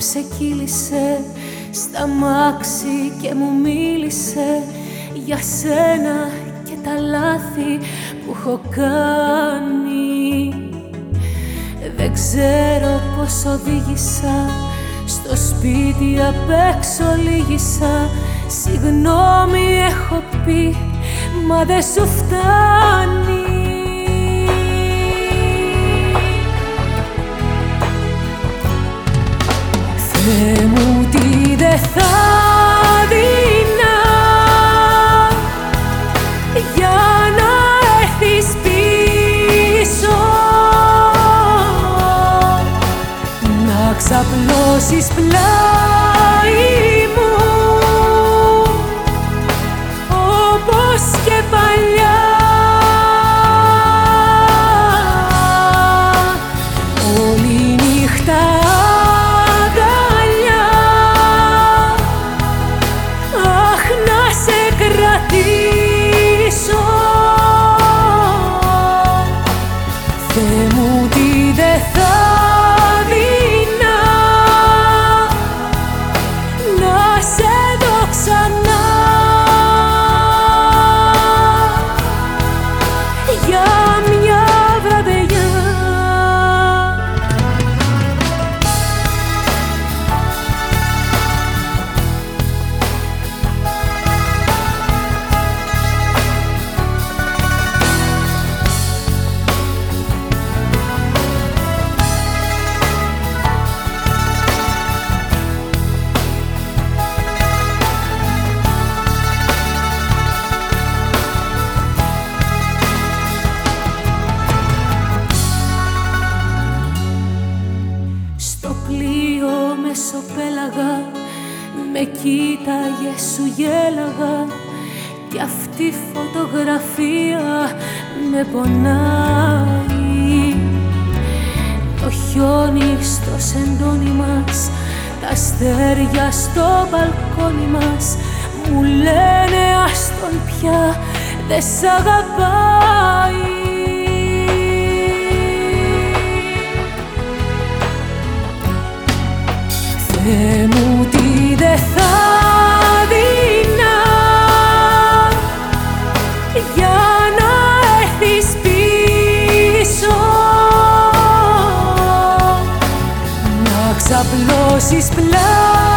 ξεκύλησε στα μάξι και μου μίλησε. Για σένα και τα λάθη που έχω κάνει. Δεν ξέρω πως οδήγησα στο σπίτι απ' έξω λύγησα. Συγγνώμη έχω πει μα δεν σου φτάνει να ξαπλώσεις πλάι μεσοπέλαγα Με κοίταγε σου γέλαγα Κι αυτή η φωτογραφία με πονάει. Το χιόνι στο σεντόνι μας Τα αστέρια στο μπαλκόνι μας Μου λένε ας τον πια δεν σ' αγαπάει Θεέ μου τι δε θα δίνα για να έρθεις πίσω. Να ξαπλώσεις πλάι